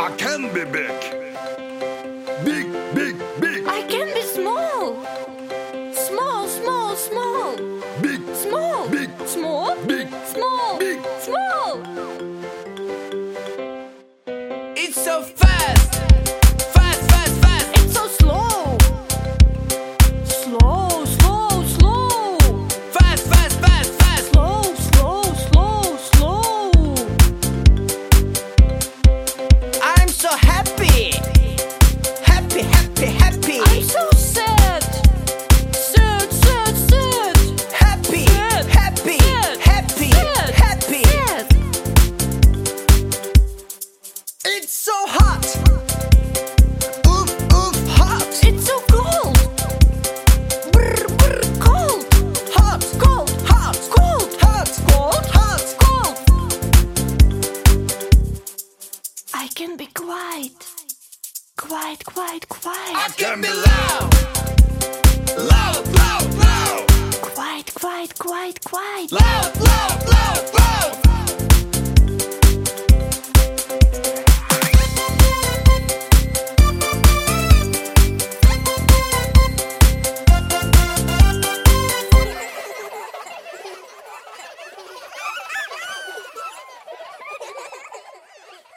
I can be big. Big, big, big. I can be small. Small, small, small. Big, Small. big, Small. big. Small. Big. Small. It's so fast, can be quiet. Quiet, quiet, quiet. I can be loud, loud, loud, loud, Quiet, quiet, quiet, quiet. loud, loud, loud, loud.